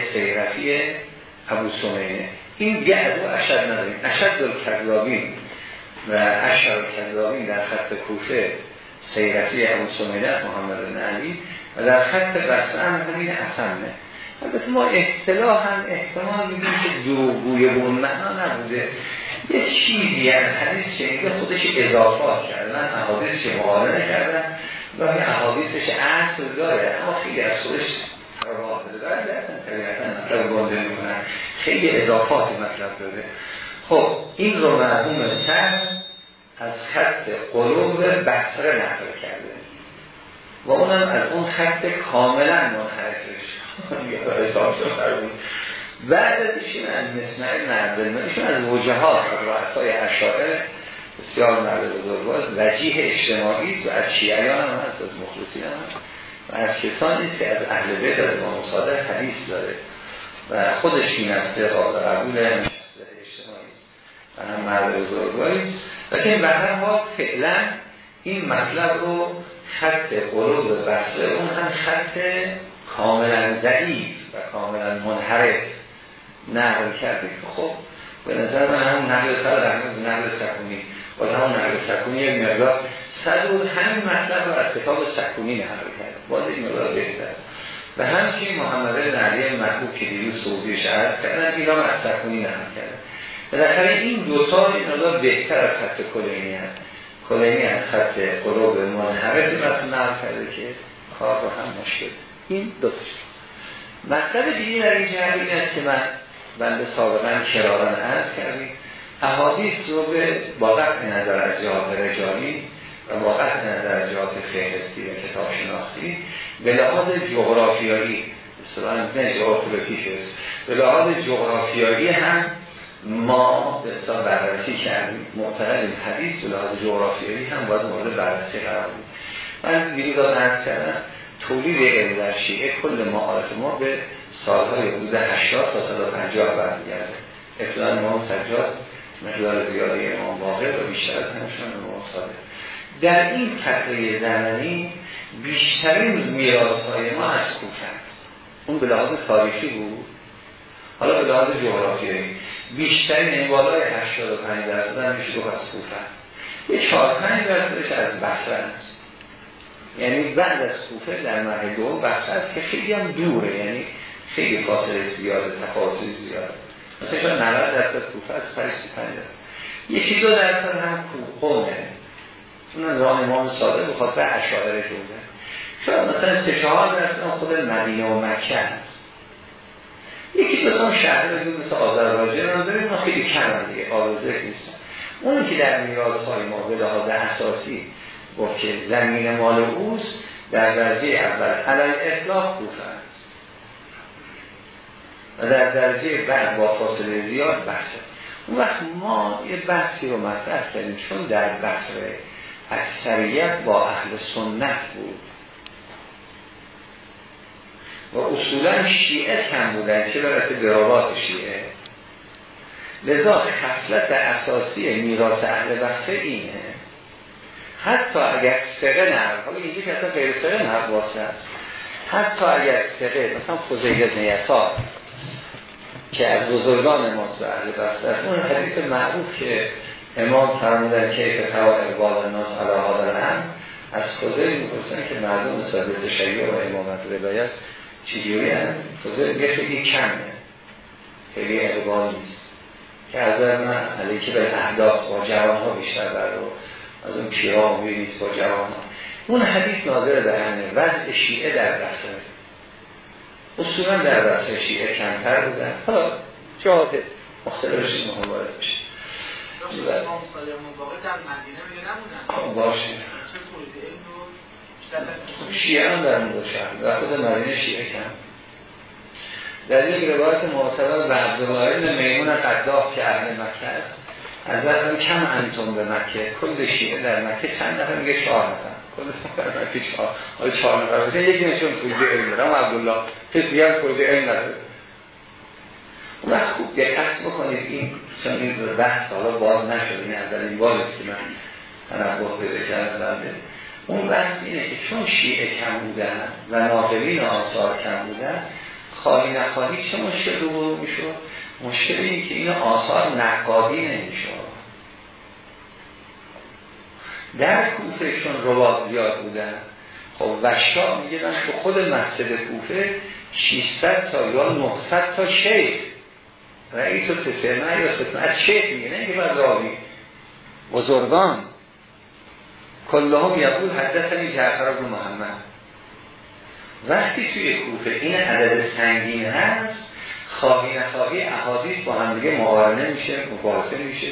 سیرفی ابو سمینه. این از او اشد نداریم. اشد دل کذابین و اشهر کذابین در خط کوفه سیرفی ابو سمینه از محمد علی. و در خط بسته هم همین اصمه البته ما اصطلاح هم احتمال میدیم که دروگوی به اون معنا نبوده. یه چیزی از حدیث شنیده خودش اضافات کردن احادیث چه مقارنه کردن و احادیثش اصل داره اما خیلی از خودش راه داره. دارن مطلب گنده می‌کنن خیلی اضافات مطلب داره. خب این رو مرحوم سر از خط قلوب بسره نقل کرده. و اونم از اون خط کاملا منحرفش. بعد از ایشون از مسمع نردل ایشون از وجهات از رؤسای اشاعر بسیار مرد بزرگواز وجیه اجتماعی و از شیعیان هم هست از مخلصین هم هست. و از کسانی که از اهل بیت از امام صادق حدیث داره و خودش این نفسه قابل قبول هم اجتماعی و هم مرد بزرگواز لیکن به هر حال فعلا این مطلب رو خط قلوب بسره اون هم خط کاملا ضعیف و کاملا منحرف نقل کرده که خب به نظر من هم نقل سر در نقل سکونی. با همون نقل سکونی یک مقدار بود همین مطلب رو از کتاب سکونی نقل کرد باز این مقدار بهتر. و همچنین محمد علی محبوب که دیروز سعودیش عرض کردن این از سکونی نقل کرد بالاخره این دوتا این مقدار بهتر از خط کلینی هست کلینی از خط قروب منحرفی مثل نقل کرده که کار رو هم مشکل. این دوتاش مطلب دیگه در این جهت این است که من بنده سابقا کراران عرض کردیم احادیث رو به با نظر از جهات رجالی و نظر از جهات فهرستی و کتاب شناختی به لحاظ جغرافیایی نه جغرافیایی به لحاظ جغرافیایی هم ما به بررسی کردیم معتقد حدیث به لحاظ جغرافیایی هم باید مورد بررسی قرار بود من دیگه داد عرض کردم تولید علم در شیعه کل معارف ما به سالهای حدود 80 تا 150 برمیگرده. ابتدا امام سجاد مقدار زیادی امام واقع و بیشتر از همشان امام صادق. در این تقریه زمانی بیشترین میراث های ما از کوفه است. اون به لحاظ تاریخی بود؟ حالا به لحاظ جغرافیایی. بیشترین بالای 85 درصد هم میشه گفت از کوفه است. یه 4 5 درصدش از بصره است. یعنی بعد از کوفه در مرحله دو بصره است که خیلی هم دوره یعنی خیلی فاصله زیاده تفاوت زیاده. مثلا 90 درصد کوفه از 35 درصد. یکی دو درصد هم قومه. چون از راه امام صادق به خاطر اشاعره شده شاید مثلا سه چهار درصد خود مدینه و مکه هست. یکی مثلا شهر مثل آذربایجان هم داریم خیلی کم هم دیگه آرزه نیست. اون که در میراث های ما به لحاظ اساسی گفت که زمین مال اوست در درجه اول علای اطلاق کوفه است. و در درجه بعد با فاصله زیاد بحثه. اون وقت ما یه بحثی رو مطرح کردیم چون در بحثه اکثریت با اهل سنت بود. و اصولا شیعه کم بودن چه برسه به آباد شیعه. لذا خصلت اساسی میراث اهل بحثه اینه. حتی اگر سقه نهر حالا اینجا که اصلا غیر سقه نهر هست حتی اگر سقه مثلا فضیل نیسار که از بزرگان ماست اهل بحثه است اون حدیث معروف که امام فرمودن که فتوا اقبال الناس هذا هم از فضیل می‌پرسن که مردم ثابت تشیع و امامت روایت چجوری هم فضیل میگه خیلی کمه. خیلی اقبال نیست. که از من علیه به احداث با جوان ها بیشتر بر از اون پیرا نیست با جوان ها اون حدیث ناظر در همه. وضع شیعه در بسره اصولا در بسره شیعه کمتر بودن حالا جهات مختلفش مهم وارد بشه باشه در اون شهر و خود شیعه در یک روایت معتبر به عبدالله میمون قداف که اهل مکه است از در کم انتون به مکه کل شیعه در مکه چند نفر میگه چهار نفر کل در مکه چهار حالا چهار نفر یکی نشون توجه علم دارم عبدالله کسی هم توجه علم نداره وقت خوب دقت بکنید. این چون این بحث حالا باز نشد. این اولین بار که من تنبه پیدا کردم. اون بحث اینه که چون شیعه کم بودن و ناقلین آثار کم بودن خواهی نخواهی چه مشکل رو میشه مشکل این که این آثار نقادی نمیشه در کوفه چون رواد زیاد بودن. خب وشا میگه من تو خود مسجد کوفه 600 تا یا 900 تا شیخ رئیس و تسمه یا ستمه از شیخ میگه نه اینکه بعد راوی بزرگان کلهم یقول حدثنی جعفر بن محمد وقتی توی کوفه این عدد سنگین هست خواهی نخواهی احادیث با هم دیگه مقارنه میشه مبارزه میشه.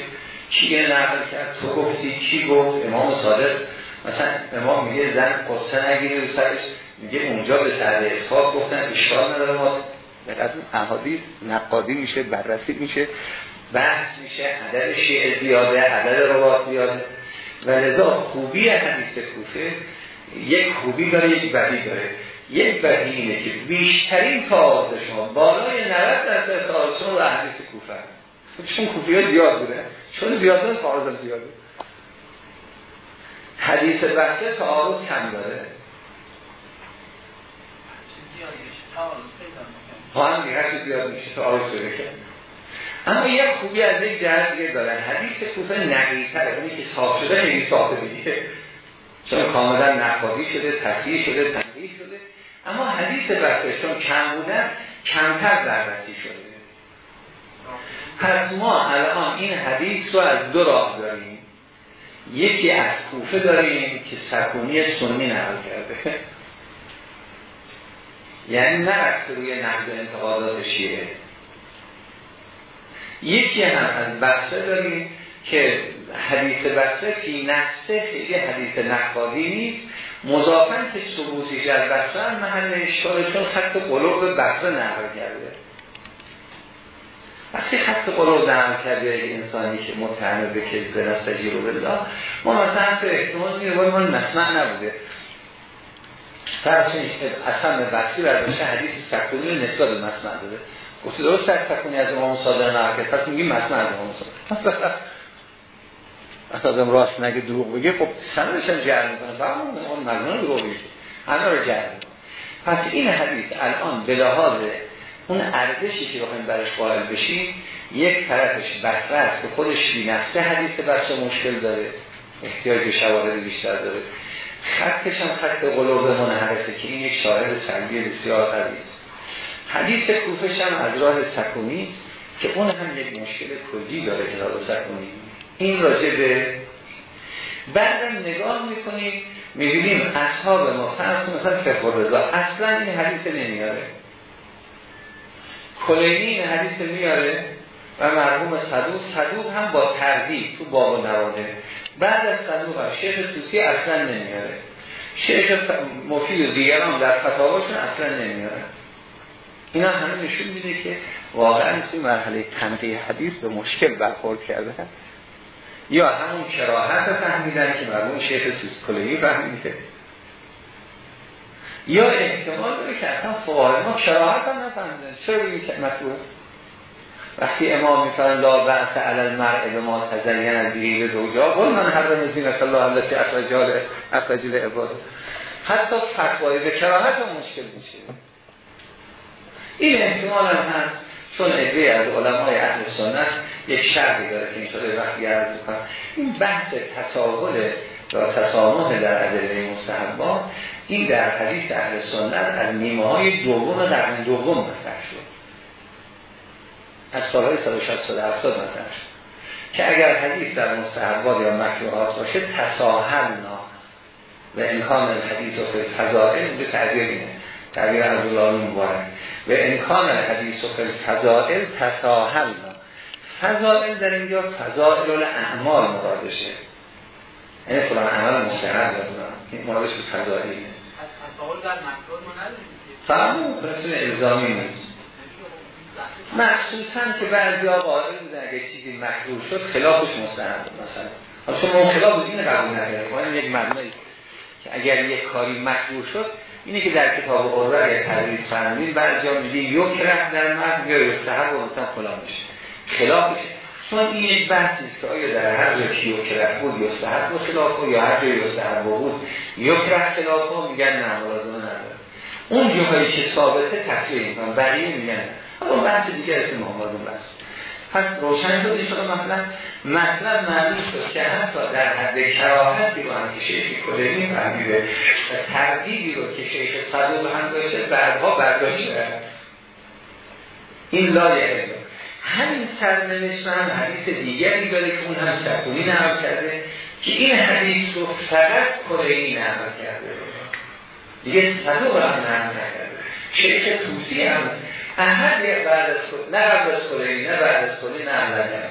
کی نقل کرد؟ تو گفتی کی گفت؟ امام صادق مثلا امام میگه زن قصه نگیره رو سرش میگه اونجا به سر اصحاب گفتن اشکال نداره ما از اون احادیث نقادی میشه بررسی میشه بحث میشه عدد شیعه زیاده عدد روات زیاده. و لذا خوبی حدیث کوفه یک خوبی داره یک بدی داره. یک بدی اینه که بیشترین تعارض شما بالای 90 درصد تعارض شما رو حدیث کوفه هست چون کوفی ها زیاد بوده. چون زیاد داره تعارض زیاده حدیث بحثه تعارض کم داره. ها هم دیگه زیاد میشه تعارض داره اما یک خوبی از یک جهت دیگه دارن حدیث کوفه نقیتره. اونی که صاف شده خیلی صافه دیگه چون کاملا نقادی شده تصحیح شده تنقیح شده. اما حدیث بسته چون کم بودن کمتر بررسی شده. پس ما الان این حدیث رو از دو راه داریم. یکی از کوفه داریم که سکونی سنی نقل کرده. یعنی نرفته روی نقد انتقادات شیعه. یکی هم از بحثه داریم که حدیث بحثه فی نفسه خیلی حدیث نقادی نیست. مضافن که ثبوتی در بحثه محل اشکال چون خط قلوب بحثه نقل کرده. وقتی خط قلوب نقل کرده انسانی که متهمه به کذب نستجی رو بده ما مثلا حتی احتمال میره باید من مسمع نبوده. فرض اصلا بحثی برداشته حدیث سکونی نسبت به مسمع داده گفتی درست تک از امام صادق نقل پس میگیم مسمع از امام صادق. اصلا راست نگه دروغ بگه خب سندش هم جهر می‌کنه؟ فهمون اون مضمون دروغ بگه همه رو جهر پس این حدیث الان به لحاظ اون ارزشی که بخوایم برش قائل بشیم یک طرفش بسره است که خودش بی نفسه حدیث بسته مشکل داره احتیاج به شواهد بیشتر داره. خطش هم خط قلوب منحرفه که این یک شاهد سلبی بسیار قوی حدیث کوفش هم از راه سکونی است که اون هم یک مشکل کلی داره کتاب سکونی. این راجع به بعدم نگاه می‌کنیم می‌بینیم اصحاب ما فرض مثلا فقه رضا اصلا این حدیث نمیاره. کلینی این حدیث میاره و مرحوم صدوق صدوق هم با تردید تو باب نراده بعد از صدوق هم شیخ توسی اصلا نمیاره. شیخ مفید و دیگران در فتاواشون اصلا نمیاره. اینا همه نشون میده که واقعا توی مرحله تنقیه حدیث به مشکل برخورد کرده. یا همون کراهت فهمیدن که مرمون شیخ سیسکولهی فهمیده. یا احتمال داره که اصلا فقهای ما کراهت هم نفهمیدن. چرا بگیم که مطلوب وقتی امام میفرن لا بحث علل مرء به ما تزین از به دوجا قول من هر نزینت الله التي اخرجال اخرجل عباد حتی فتوای به کراهت مشکل میشه. این احتمال هم هست چون ادعای از علمای اهل سنت یک شرقی داره که اینطوری وقتی عرض کنم این بحث تساهل و تسامح در عدله مستحبات این در حدیث اهل سنت از نیمه های دوم قرن دوم مطرح شد. از سالهای 160 70 مطرح شد. که اگر حدیث در مستحبات یا مکروهات باشه تساهلنا و امکان الحدیث و فضائل به تعبیر اینه. تعبیر عبدالله مبارک. و امکان حدیث و فضائل تساهل فضائل در اینجا فضائل الاعمال مرادشه. یعنی فلان عمل مستحب بدونم این مرادش به فضائل تساهل در مکروه ما نداریم فهمون رسول الزامی نیست. مخصوصا که بعضی ها قائل بودن اگه چیزی مکروه شد خلافش مستحب مثلا. شما خلاف این قبول نداره یک مبنایی که اگر یک کاری مکروه شد اینه که در کتاب قرآن اگر تدریس فرمودین بعضی ها میگه یک رفت در متن یا یستحب و مثلا فلان خلافش چون این یک بحثی است که آیا در هر جا که یک رفت بود یستحب و خلاف یا هر جا یستحب بود یک رفت خلاف میگن نه ملازمه نداره. اون جاهایی که ثابته تصویر می‌کنن. بقیه میگن اما بحث دیگه از محمد بحث پس روشن شد شده مثلا مطلب. معلوم شد که حتی در حد کراهتی رو هم که شیخ کلینی فهمیده و تردیدی رو که شیخ صدوق هم داشته بعدها برداشته این لایه همین سرنوشت هم حدیث دیگری داره که اون هم سکونی نقل کرده که این حدیث رو فقط کلینی نقل کرده. دیگه صدوق هم نقل نکرده. شیخ توسی هم احد بعد از نه بعد از کلینی نه بعد از کلینی نقل نکرده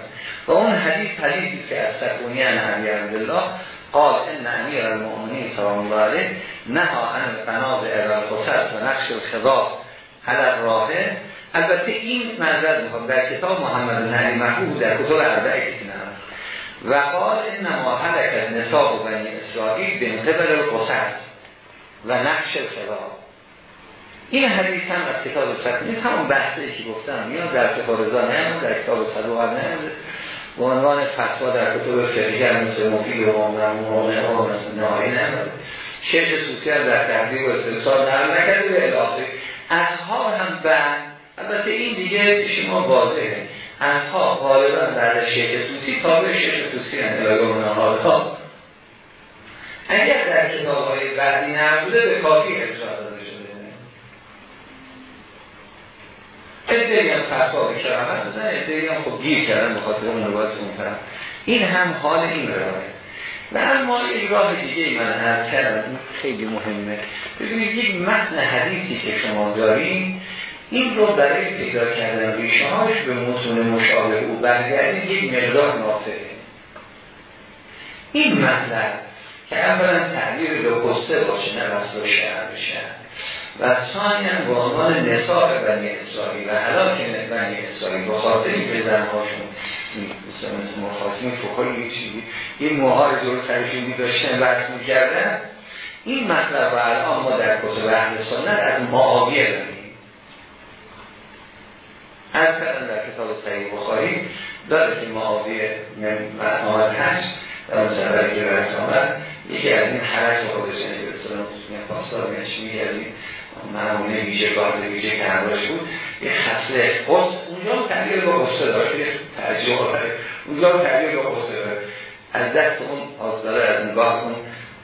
و اون حدیث حدیثی که از سکونی عن علی عبدالله قال ان امیر المؤمنین سلام الله علیه نها عن القناض خسر و نقش الخضاب حل راهه البته این منظر می‌خوام در کتاب محمد نهی محبوب در کتاب اربعه کسی و قال انما حلک نصاب بنی اسرائیل به قبل القصص و نقش الخضاب. این حدیث هم از کتاب صدق نیست. همون بحثی که گفتم. میاد در کتاب رضا نمیاد در کتاب صدوق نمیاد به عنوان فتوا در کتاب فقهی هم مثل مفید و ممنونه و مثل نهایی نمیاد شیخ سوسی هم در تحضیر و استرسال نرم نکرده به اضافه اصحاب هم بعد البته این دیگه شما واضحه. اصحاب غالبا بعد شیخ سوسی تابع شیخ سوسی هم الهی حالها اگر در کتاب های بعدی نبوده به کافی ارجاع داده شده ادهی فتوا به کرامت بزن ادهی خب گیر کردن به خاطر اون طرف. این هم حال این روایت. و اما یک راه دیگه من عرض کردم خیلی مهمه. ببینید یک متن حدیثی که شما داریم این رو برای پیدا کردن ریشهاش به متون مشابه او برگردید یک مقدار نافعه این مطلب که اولا تعبیر لوکسته باشه نه وصل شهر بشه و ثانیا به عنوان نصاب بنی اسرائیل و حلاک بنی اسرائیل به خاطر این زنهاشون مثل مخاطبین فکر چیزی این موها رو جور سرشون داشتن بحث می کردن این مطلب رو الان ما در کتب اهل سنت از معاویه داریم. از کردن در کتاب صحیح بخاری داره که معاویه آمد هشت در سفر که برد آمد یکی از این حرج خودش یعنی به سلام پاسدار میشه از این معموله ویژه گارد ویژه که همراش بود یه خسله قصد اونجا هم تغییر با قصه داره یه ترجیح داره. اونجا هم تغییر با قصه داره. از دست اون آزداره از نگاه اون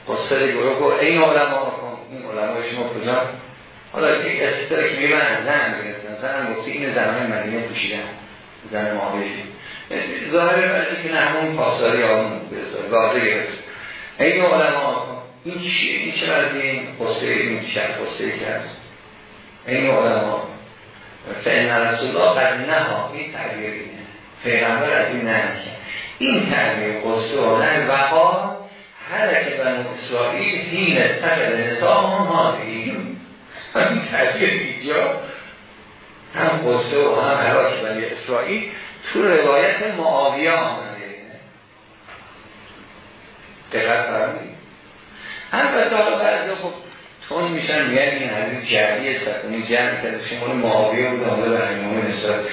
قصه گروه گفت این علما کن این علما شما کجا؟ حالا یک استره که میبن از زن می‌گرفتن زن گفتی این زنهای مدینه پوشیدن زن معاویه ظاهر برسی که نه همون پاسداری آمون به واضح گرفت این علما این چیه؟ این چه از این قصه این چه قصه که هست. این علما فعن رسول الله قد نها این تعبیر اینه. پیغمبر از این نه این تعبیر قصه و نه وقا هر که بنو اسرائیل هین تقل نظام هم هادیم همین تعبیر اینجا. هم قصه و هم حلاک بنی اسرائیل تو روایت معاویه آمده. دقت فرمید البته بعضی خب تون میشن میگن این حدیث جمعی سکونی جمع کرده شما معاویه بود آمده به همین مثال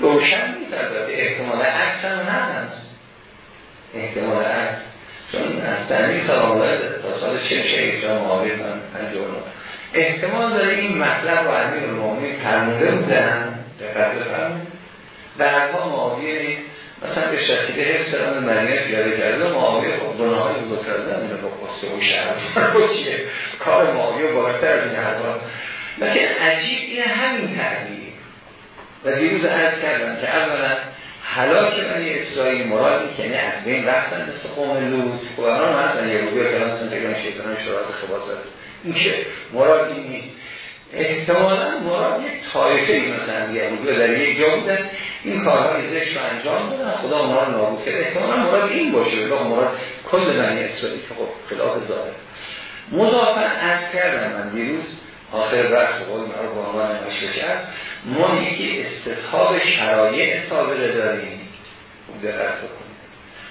روشن نیست البته احتمال عکس هم هست. احتمال عکس. چون از سلام الله تا سال چه شهید جا معاویه من پنجورنا احتمال داره این مطلب رو امیر المومنین فرموده بودن. دقت بفرمایید. بعدها معاویه مثلا به شکلی حفظ سران مدینه پیاده کرده معاویه خب گناه های بزرگ کرده همینه با قصه و شهر. چیه؟ کار معاویه بالاتر از این حضا لیکن عجیب این همین تعبیر و دیروز عرض کردم که اولا حلاک بنی اسرائیل مراد که یعنی از بین رفتن مثل قوم لوط. قرآن هم هستن یه روی کلان سنتگان شیطان شرات خبات زد این که مراد این نیست. احتمالا مراد یک طایفه ای مثلا یهودی در یک جا بودن. این کارهای زشت رو انجام دادن. خدا اونا رو نابود کرد. احتمالا مراد این باشه. بلا مراد کل بنی اسرائیل که خب خلاف ظاهر. مضافا از کردم من دیروز آخر وقت قول مرا با عنوان نمشه کرد. ما یکی استصحاب شرایع سابقه داریم. دقت بکنیم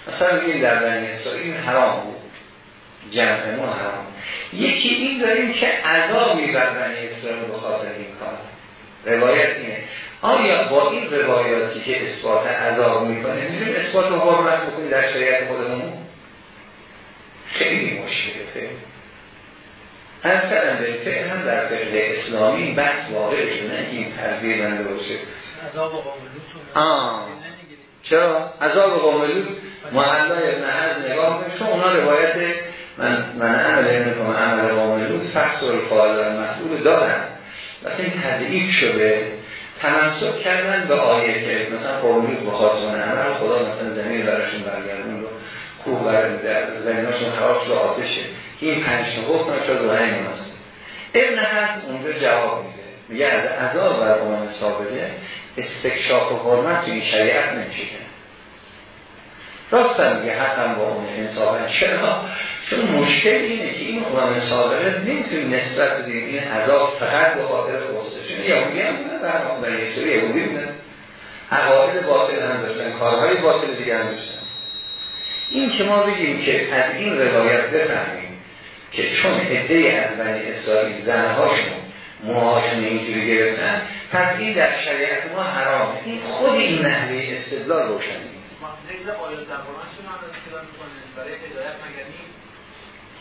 مثلا بگیم در بنی اسرائیل حرام بود. جمع ما حرام. یکی این داریم که عذابی بر بنی اسرائیل بخاطر این کار. روایت اینه. آیا با این روایاتی که اثبات عذاب می‌کنه می‌تونیم اثبات حرمت بکنیم در شریعت خودمون؟ خیلی مشکله. خیلی از کردم به فعل هم در فقه اسلامی این بحث واقع شده این ترزیه من باشه. عذاب آه. چرا؟ عذاب قوملود محلای ابن حزم نگاه چون اونا روایت من من عمل نمی‌کنم عمل قوملود فحص و الفاظ و مسئول دارن. وقتی این تضعیف شده تمسک کردن به آیه که مثلا بخواست من عمل خدا مثلا زمین براشون برگردون رو برد در زمیناشون خراب شده آتشه این پنج تا حکم شد همین مناسب ابن حزم اونجا جواب میده. میگه از عذاب بر امام سابقه استکشاف و حرمت تو این شریعت نمیشه راست هم میگه حقا با اون انصافا. چرا؟ چون مشکل اینه که این امام سابقه نمی‌تونیم نسبت بدیم این عذاب فقط به خاطر یهودی هم بودن برمون برای سوری یهودی بودن عقاید باطل هم داشتن کارهای باطل دیگه هم داشتن این که ما بگیم که از این روایت بفهمیم که چون عده از بنی اسرائیل زنهاشون موهاشون اینجوری گرفتن پس این در شریعت ما حرامه این خود این نحوه استدلال روشن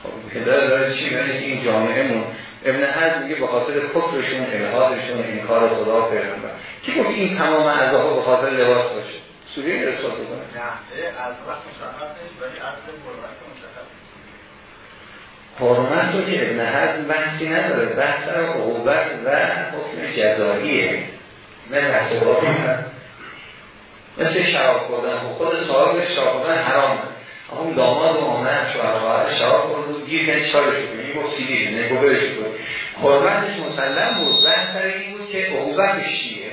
خب هدایت داره چی؟ یعنی این جامعه مون ابن حزم میگه به خاطر کفرشون الهادشون انکار خدا پیغمبر کی گفت این تمام اعضا به خاطر لباس باشه؟ سوری ارسال بکنه نه از وقت مشخص نیست ولی حرمت رو که ابن حزم بحثی نداره. بحث رو عقوبت و حکم جزاییه. نه بحث مثل شراب خوردن. خود صاحب شراب خوردن حرام. اون داماد و آمد شوهر شراب خورد و گیر کنید چارش کنید این گفت سیدیش نه گوهرش کنید حرمتش مسلم بود بحث این بود که عقوبتش چیه؟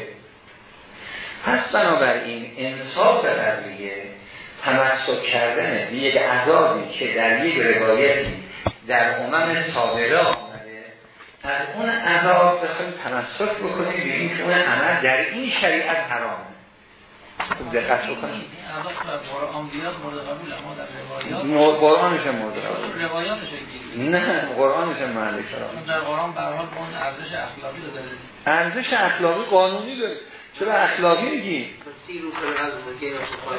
پس بنابراین انصاف قضیه تمسک کردن یک عذابی که در یک روایتی در امم سابقه آمده از اون عذاب بخوایم تمسک بکنیم به این که اون عمل در این شریعت حرامه خوب دقت بکنیم قرآنش مورد قبول. نه قرآنش محل در قرآن به حال اون ارزش اخلاقی داره. ارزش اخلاقی قانونی داره. چرا اخلاقی میگی؟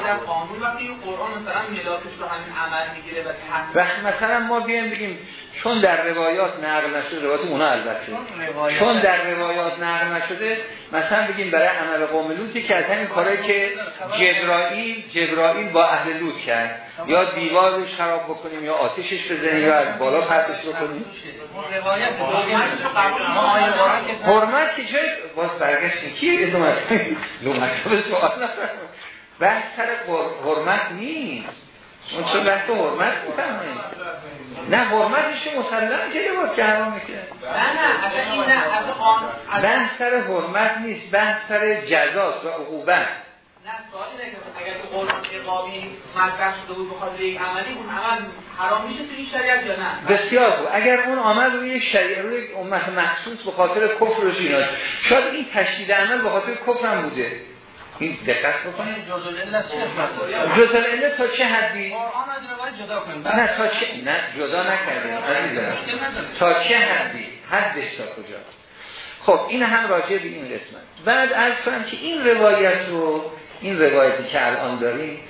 در قانون وقتی قرآن مثلا ملاکش رو همین عمل می‌گیره و مثلا ما بیایم بگیم چون در روایات نقل نشده روایات اونا البته. چون در روایات نقل نشده مثلا بگیم برای عمل قوم لوطی که از همین کاری که جبرائیل جبرائیل با اهل لوط کرد. یا دیوار روش خراب بکنیم یا آتشش بزنیم یا از بالا پرتش بکنیم. حرمت که جای باز برگشتیم. کی ادامت لومت سوال بحث سر حرمت نیست. اون چه بحث حرمت می‌فهمه. نه حرمتش مسلم که لباس که حرام میشه. نه نه اصلا این نه بحث سر حرمت نیست بحث سر جزاست و عقوبت. نه سوال اینه که اگر تو قرآن اقابی مطرح شده بود بخاطر یک عملی اون عمل حرام میشه تو این شریعت یا نه؟ بسیار خوب. اگر اون عمل روی شریعت روی امت مخصوص به خاطر کفر و زیناست شاید این تشدید عمل به خاطر کفر هم بوده. این دقت بکنید. جزء علت تا چه حدی؟ نه تا چه نه جدا نکردیم تا چه حدی؟ حدش تا کجا؟ خب این هم راجع به این قسمت. بعد از کنم که این روایت رو این روایتی که الان داریم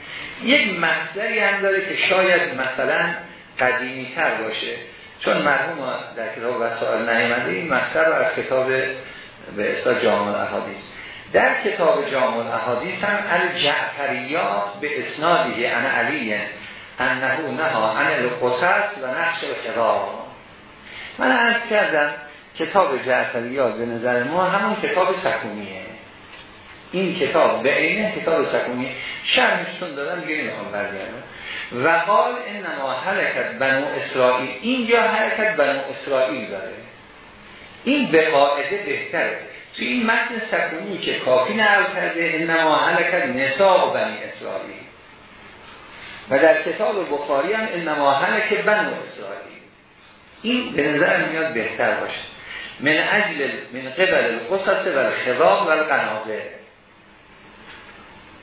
یک مصدری هم داره که شاید مثلا قدیمی تر باشه. چون مرحوم در کتاب وسائل نیامده این مصدر رو از کتاب به اصلا جامع احادیث در کتاب جامع احادیث هم الجعفریات به اسنادی انا علیه انه نها عن القصص و نقش خدا من عرض کردم کتاب جعفریات به نظر ما همون کتاب سکونیه. این کتاب به عینه کتاب سکونی شرمشتون دادن دیگه نمی‌خوام برگردم. و قال انما حرکت بنو اسرائیل. اینجا حرکت بنو اسرائیل داره. این به قاعده بهتره. تو این متن سکونی که کافی نقل کرده انما حلکت نساء بنی اسرائیل. و در کتاب بخاری هم انما حلک بنو اسرائیل. این به نظر میاد بهتر باشه. من اجل من قبل القصص و الخضاب و القنازه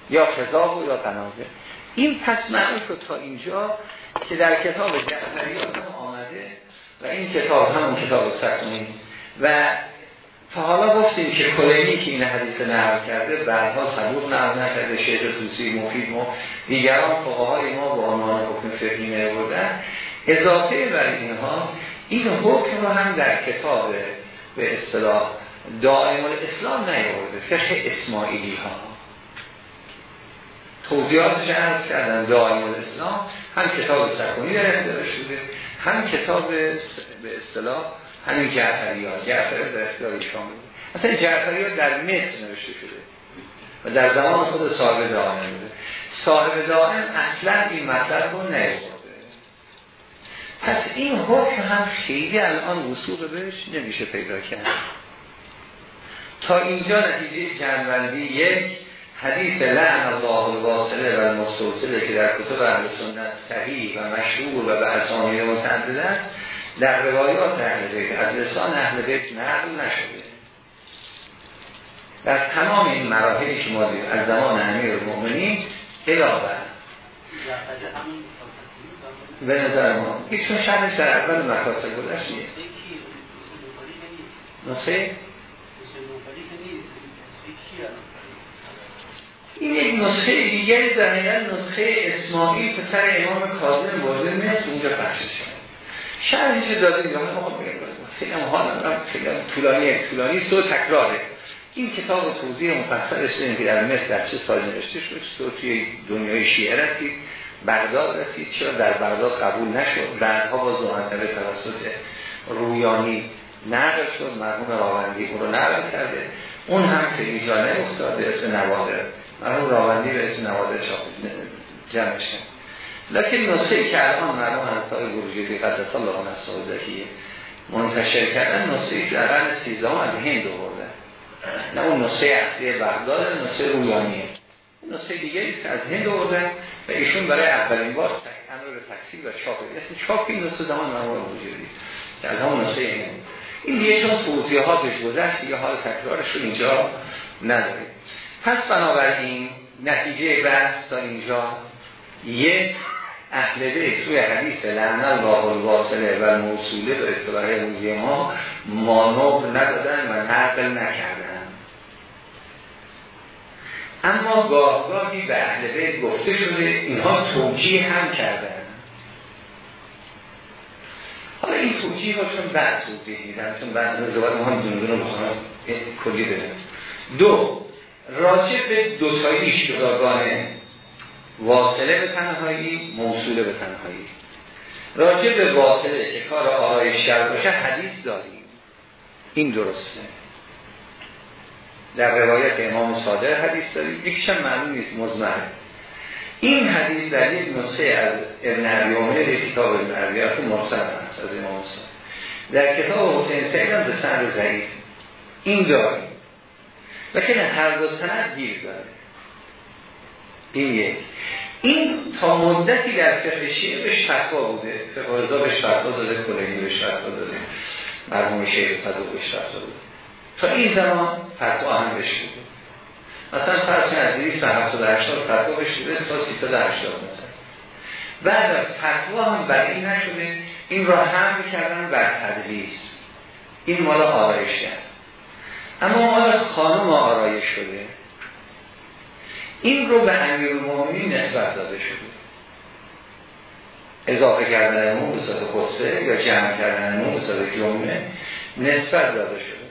یا خضاب یا قنازه این پس شد تا اینجا که در کتاب جعفریات هم آمده و این کتاب همون کتاب سکونی و تا حالا گفتیم که کلینی که این حدیث نقل کرده بعدها صدوق نقل نکرده شیخ توسی مفید ما دیگران فقهای ما با عنوان حکم فقهی بودن اضافه بر اینها این حکم رو هم در کتاب به اصطلاح دائم الاسلام نیورده فقه اسماعیلی ها توضیحاتش عرض کردن دائم الاسلام هم کتاب سکونی در اختیار شده هم کتاب به اصطلاح همین جعفری ها جعفری اختیار شامل. اصلا جعفری ها در مصر نوشته شده. و در زمان خود صاحب دائم بوده. صاحب دائم اصلا این مطلب رو نیورده پس این حکم هم خیلی الان وصول بهش نمیشه پیدا کرد. تا اینجا نتیجه جنبندی یک حدیث لعن الله الواصله و المستوصله که در کتب اهل سنت صحیح و مشهور و به اسامی متعدد است. در روایات اهل بیت از لسان اهل بیت نقل نشده. در تمام این مراحلی که ما از زمان امیر المؤمنین علاوه. به نظر ما. ایشون شرحش در اول مقاصد گذشتیه نسخه؟ این یک نسخه دیگری در نسخه اسماعیل پسر امام کاظم وارد مصر اونجا پخش شد شرحش داده دیگه ما خیلی هم حال خیلی طولانی طولانی سو تکراره. این کتاب توضیح مفصلش داریم که در مصر در چه سال نوشته شد تو توی دنیای شیعه رسید بغداد رسید چرا در بغداد قبول نشد؟ بعدها با زهنده توسط رویانی نقل شد مرحوم راوندی اون رو نقل کرده. اون هم که اینجا افتاده اسم نوادر. مرحوم راوندی به اسم نوادر جمع شد لیکن نسخه که الان مرحوم انصار گروجیدی قدس الله نفسه ذکیه منتشر کردن نسخه در قرن 13 از هند آورده. نه اون نسخه اصلی بغداد نسخه رویانیه نسخه دیگری که از هند آوردن و ایشون برای اولین بار امر به تکثیر و چاپ. اسم چاپ این نسخه زمان مرحوم وجودی که از همون نسخه هند این دیگه چون توضیحاتش گذشت یه حال تکرارش رو اینجا نداره پس بنابراین نتیجه بحث تا اینجا یک اهل بیت توی حدیث لعن الله الواصله و موصوله به اصطلاح روزی ما مانور ندادن و نقل نکردن. اما گاهگاهی به اهل بیت گفته شده اینها توجیه هم کردن. حالا این توجیه ها چون بعد توضیح میدن چون بعد نزوات ما هم دونه دونه بخواهم کلی داریم دو راجع به دوتاییش جداگانه واصله به تنهایی موصوله به تنهایی. راجع به واصله که کار آرای شر باشه حدیث داریم. این درسته. در روایت امام صادق حدیث داریم. یکیشم معلوم نیست مزمن این حدیث در یک نسخه از ابن عبی عمر کتاب ابن عبی مرسل از امام صادق. در کتاب حسین سید هم به سند این داریم. لیکن هر دو سند گیر داره این یک این تا مدتی در فقه شیعه به شفا بوده. فقه رضا به شفا داده کلینی به شفا داده. مرحوم شیعه فضا به شفا داده. تا این زمان فتوا هم بشه بوده. مثلا فرض از 280 فتوا بشه بوده تا 380 مثلا. بعد فتوا هم برای این نشده. این را هم می‌کردن بر تدریس. این مال آرایش کرد. اما مال خانم آرایش شده. این رو به امیر المومنین نسبت داده شده. اضافه کردن امون به صورت خصه یا جمع کردن امون به صورت جمعه نسبت داده شده.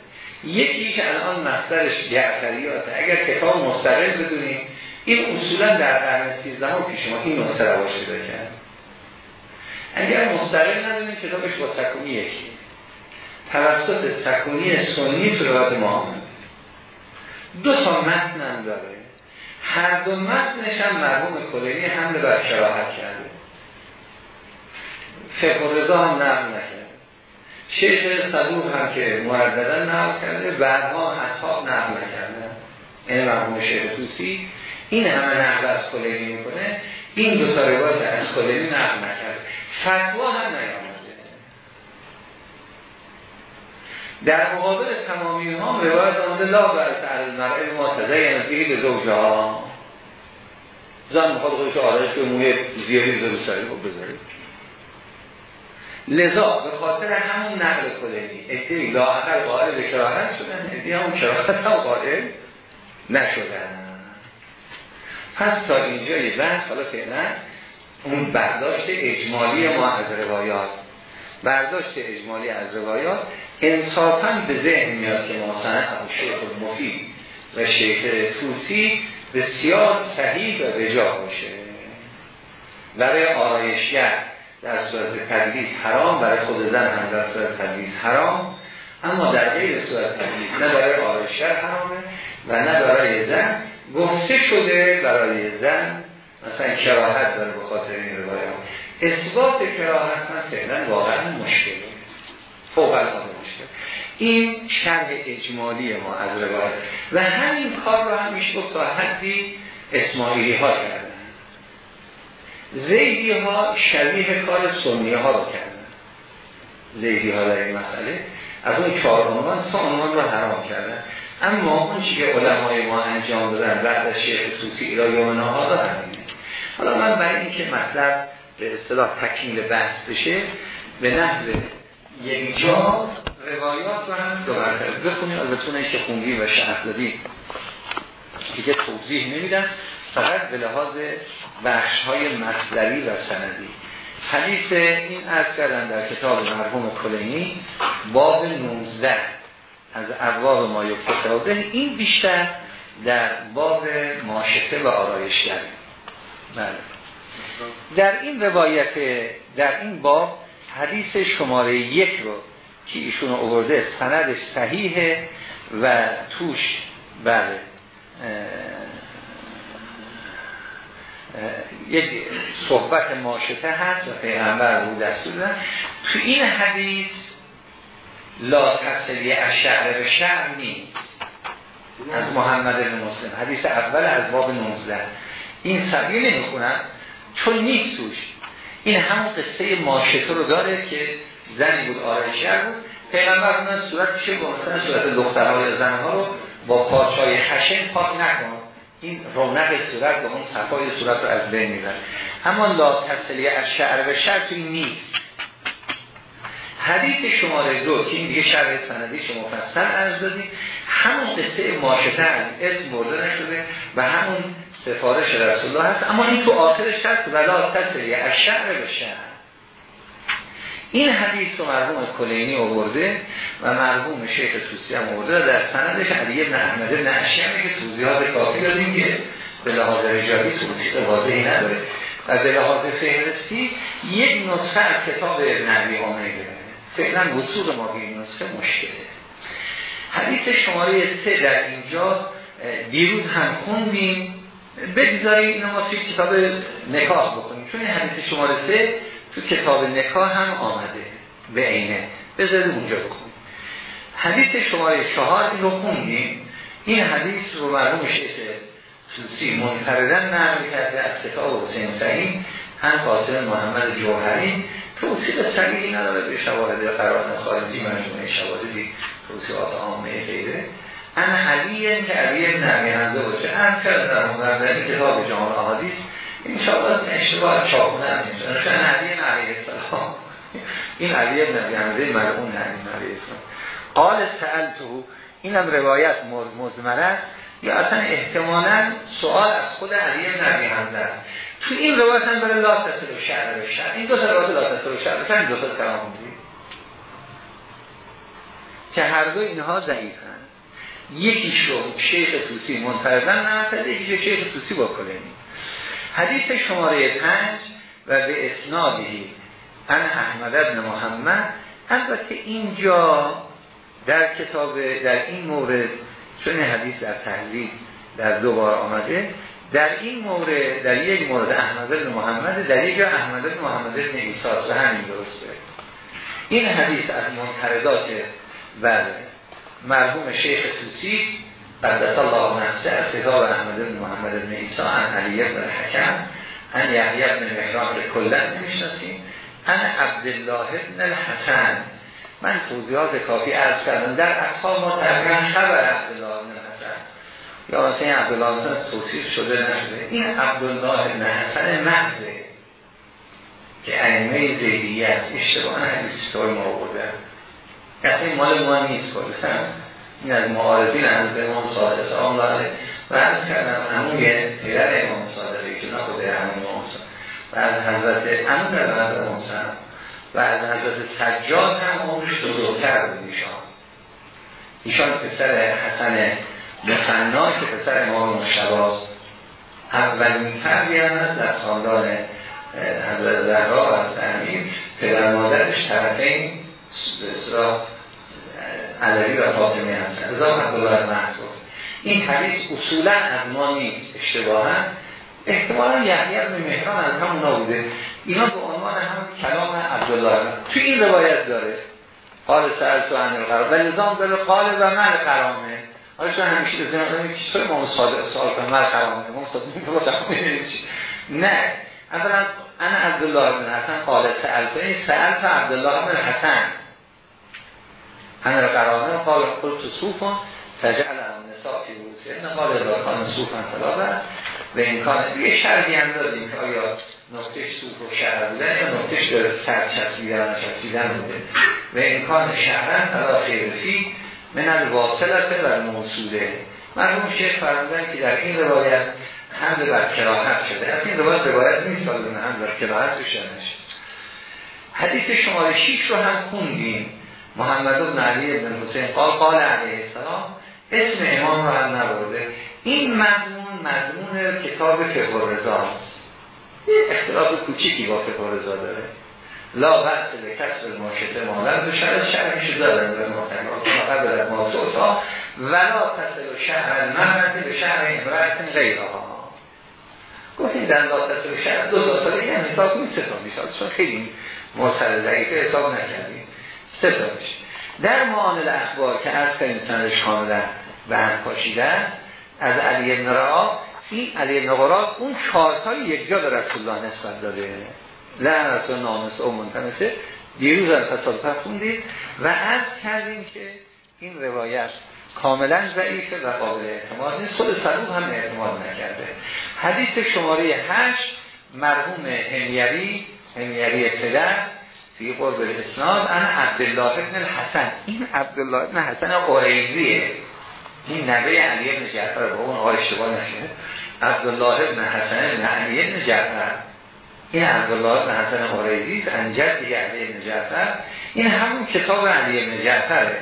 یکی که الان مصدرش جعفریات اگر کتاب مستقل بدونیم این اصولا در قرن 13 و پیش ما این نسخه رواج پیدا کرد. اگر مستقل ندونیم کتابش با سکونی یکی. توسط سکونی سنی تو روایت ما دو تا متن هم داره. هر دو متنش هم مرحوم کلینی حمل بر شراحت کرده. فقه رضا هم نقل نکرده. شیخ صدوق هم که مرددن نقل کرده بعدها اصحاب نقل نکرده. این مرحوم شیخ توسی این همه نقل از کلینی می‌کنه. این دو تا روایت از کلینی نقل نکرده. فتوا هم نیامده در مقابل تمامی ها روایت آمده لا بر سر المرء ما تزین فیه به زوجه ها زن مخواد خودش آرش که موی زیادی بذاری سری بذاری لذا به خاطر همون نقل کلینی ادهی لاحقل قائل به کراهت شدن ادهی همون کراهت هم قائل نشدن. پس تا اینجا یه بحث حالا فعلا اون برداشت اجمالی ما از روایات. برداشت اجمالی از روایات انصافا به ذهن میاد که ما شیخ مفید و شیخ توسی بسیار صحیح و بجا باشه برای آرایشگر در صورت تدلیس حرام برای خود زن هم در صورت تدلیس حرام اما در غیر صورت تدلیس نه برای آرایشگر حرامه و نه برای زن. گفته شده برای زن مثلا کراهت داره به خاطر این روایت. اثبات کراهت من فعلا واقعا مشکله فوق العاده این شرح اجمالی ما از روایت. و همین کار رو هم میشه تا حدی اسماعیلی ها کردن. زیدی ها شبیه کار سنی ها رو کردن. زیدی ها در این مسئله. از اون چهار عنوان سه عنوان رو حرام کردن. اما اون چی که علمای ما انجام دادن بعد از شیخ توسی ایرای و نهادا همینه حالا من برای اینکه مطلب به اصطلاح تکمیل بحث بشه به نحو یک جا روایات رو هم دو برتر بخونیم. البته که خوندی و دادی دیگه توضیح نمیدن. فقط به لحاظ بخش های مصدری و سندی. حدیث این عرض کردن در کتاب مرحوم کلینی باب 19 از ابواب ما کتابه این بیشتر در باب ماشته و آرایشگر بله. در این روایت در این باب حدیث شماره یک رو که ایشون آورده سندش صحیحه و توش بله یک صحبت ماشته هست و پیغمبر رو دستور تو این حدیث لا تصلی از شهر به شهر نیست. از محمد بن مسلم. حدیث اول از باب 19 این سبیه نمی‌خونم چون نیست توش. این همون قصه ماشته رو داره که زنی بود آرایشگر بود. پیغمبر اون صورت میشه با مثلا صورت دخترها یا زنها رو با پارچای خشن پاک نکن. این رونق صورت با اون صفای صورت رو از بین میبر اما لا تصلی از شعر به شعر توی نیست حدیث شماره دو که این دیگه شرح سندی شما مفصل عرض دادیم. همون قصه ماشته از اسم برده نشده و همون سفارش رسول الله هست اما این تو آخرش هست ولا تصلی از شعر به این حدیث رو مرحوم کلینی آورده و مرحوم شیخ توسی هم آورده در سندش علی ابن احمد ابن اشیمه که توضیحات کافی دادیم که به لحاظ رجالی توضیح واضحی نداره. و به لحاظ فهرستی یک نسخه از کتاب ابن عبی آمده فعلا وصول ما به این نسخه مشکله حدیث شماره سه در اینجا دیروز هم خوندیم. بگذاریم اینو ما توی کتاب نکاح بکنیم. چون این حدیث شماره سه تو کتاب نکاح هم آمده. به عینه. بذارید اونجا بکنیم حدیث شماره چهار این رو خوندیم. این حدیث رو مرحوم شیخ سوسی منفردن نرمی کرده از کتاب حسین سعید هم قاسم محمد جوهری. توصیل سریعی نداره. به شواهد قرار خارجی مجموعه شواهدی توصیلات عامه غیره. انا علیه که علی ابن عبی هنده باشه. هم کرد در مورد کتاب جامعه احادیث این شاءالله اشتباه چاپونه هم نیست. چون علی علیه السلام این علی ابن عبی هنده ملعون علی علیه السلام قال سألتو اینم روایت مزمره یا اصلا احتمالا سوال از خود علی ابن هنده تو این روایت هم برای لا تصل و شعر و شعر این دو تا روایت لا تصل و شعر و دو تا کلام که هر دو اینها ضعیفن. یکیش رو شیخ توسی منفردن نمتد یکیش شیخ توسی با کلینی حدیث شماره پنج و به اسنادی ان احمد ابن محمد. البته اینجا در کتاب در این مورد چون حدیث در تحلیل در دو بار آمده در این مورد در یک مورد احمد بن محمد در یک احمد بن محمد بن و همین درسته. این حدیث از منتردات بله. مرحوم شیخ توسی قدس الله نفسه از کتاب احمد بن محمد بن ایسا ان علی بن حکم ان یحیی بن مهران کلن نمی‌شناسیم ان عبدالله بن الحسن. من توضیحات کافی عرض کردم. در اصحاب ما تقریبا خبر عبدالله بن یا مثلا این عبدالله مثلا توصیف شده نشده. این عبدالله ابن حسن محضه. که ائمه زیدیه است اشتباه حدیث ما بودن اصلا مال ما نیست کلا این از معارضین از امام صادق. سلام داره و از کردم همون یه پدر امام صادقی که نخوده همون امام صادق. و از حضرت همون در از امام صادق. و از حضرت سجاد هم عمرش بزرگتر بود ایشان. ایشان پسر حسن مصنا که پسر امام مشتباست اولین فردی هم هست در خاندان حضرت زهرا و از امیر. پدر مادرش طرفین به اصلاح علوی و فاطمه هستن ازا عبدالله محصول این حدیث اصولا از ما نیست اشتباها. احتمالا یحیی بن مهران از همونا بوده. اینا به عنوان هم کلام عبدالله. تو این روایت داره. قال سأل تو عن القرام و نظام داره قال و من قرامه. حالا شما همیشه به زمان که چطور ما صادق سوال کنم من قرامه؟ ما صادق نه. اولا انا عبدالله بن حسن قال سأل تو این سأل تو عبدالله بن حسن. انا القرامه قال قلت صوفا تجعل نساء فی روسیه قال راکان صوفا طلاب و امکان یه شرطی هم دادیم که آیا نقطش سوف و شهر بودن یا نقطش داره سر چسبیدن و چسبیدن بوده. و امکان شهرن فلا خیرفی من الواصلت و موصوله مرحوم شیخ فرمودن که در این روایت حمل بر کراهت شده. از این روایت روایت نیست که حمل بر کراهت شده حدیث شماره 6 رو هم خوندیم. محمد بن علی بن حسین قال قال علیه السلام اسم امام رو هم نبرده. این مضمون مضمون کتاب فقه رضا است. یه اختلاف کوچیکی با فقه رضا داره. لا بحث به کسب ماشته مادر به شرط شرعش دارن به فقط دارد ماسوتا ولا تصل شهر المرمت به شهر امرأت غیرها. گفتیم در لا تصل شهر دو تا ساله هم حساب نیست تا چون خیلی مرسل ضعیفه حساب نکردیم. تا در معامل اخبار که از کنیم سندش به هم پاشیدن از علی ابن رعا این علی ابن قرار اون چهارتای یک جا به رسول الله نسبت داده. لعن رسول نامسه و منتمسه دیروز از تصادفه خوندید و از کردیم که این روایت کاملا ضعیفه و قابل اعتماد نیست. خود صدوق هم اعتماد نکرده. حدیث شماره هشت مرحوم همیری همیری پدر فی قرب الاسناد ان عبدالله ابن الحسن. این عبدالله ابن حسن قریزیه. این نوه علی ابن جعفر با اون آقای اشتباه نشه عبدالله ابن حسن ابن علی ابن جعفر. این عبدالله ابن حسن قریزی انجد دیگه علی ابن جعفر. این همون کتاب علی ابن جعفره.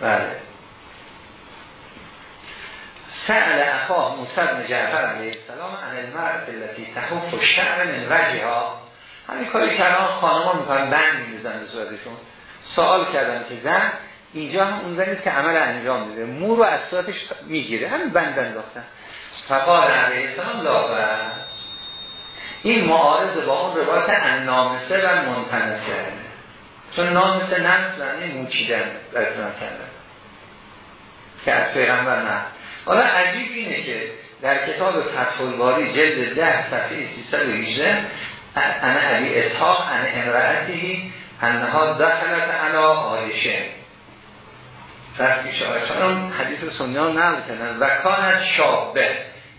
بله. سأل اخواه موسی بن جعفر علیه السلام عن المرد التي تحف الشعر من وجهها. همین کاری که الان خانم‌ها می‌کنن بند می‌زنن به صورتشون. سوال کردن که زن اینجا هم اون زنی که عمل انجام میده مو رو از صورتش می‌گیره. همین بند انداختن. فقال علیه السلام لا این معارض با اون روایت انامسه و منتنسه. چون نامسه نمس معنی موچیدن در کردن. که از پیغمبر نه. حالا عجیب اینه که در کتاب فتح جلد ده صفحه 318 انا علی اسحاق ان امرأتی انها دخلت علا آیشه رفتی شایشان اون حدیث سنیان نقل کردن. و کانت شابه.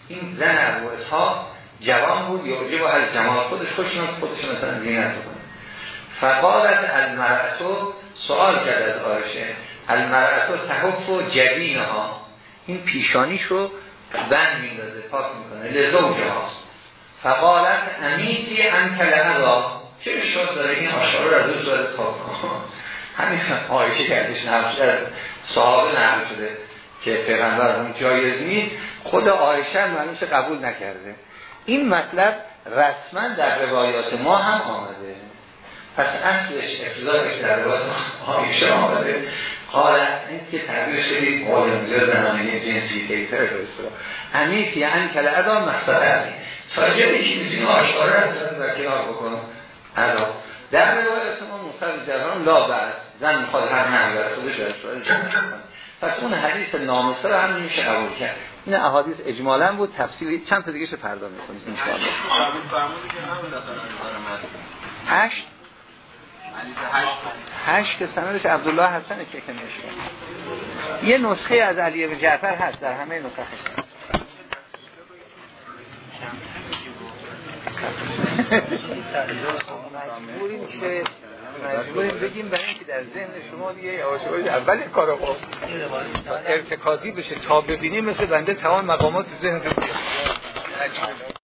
این زن ابو اسحاق جوان بود یوجب از جمال خودش خوشناس خودش مثلا زینت کنه فقالت المرأتو سوال کرد از آیشه المرأتو تحف و جبین ها این پیشانیش رو بند میندازه پاک می‌کنه. لزوجه هاست فقالت امیتی انکل ازا چه شد داره این آشارو رو از او صورت همین آیشه کردش نقل شده صحابه که پیغمبر اون جایز نیست. خود آیشه معنیش قبول نکرده. این مطلب رسما در روایات ما هم آمده. پس اصلش ابتدایش در روایات آیشه آمده. قال این که تعبیر شدید زیاد زنانه جنسی تیتر رو امیت یعنی کل ادا مقصد فاجعه که می‌تونی آشاره از در کنار بکنم. ادا در روایت ما مصطفی جوان لا بس زن می‌خواد هر نمی‌بره خودش پس اون حدیث نامسه رو هم میشه قبول کرد. این احادیث اجمالا بود تفصیل چند تا دیگه پرداخت می‌کنیم ان شاء الله هشت. هشت. که سندش عبدالله حسن که که یه نسخه از علی بن جعفر هست در همه نسخه هست مجبوریم که مجبوریم بگیم برای اینکه در ذهن شما دیگه یواش اول کارو خب ارتکازی بشه تا ببینیم مثل بنده تمام مقامات ذهن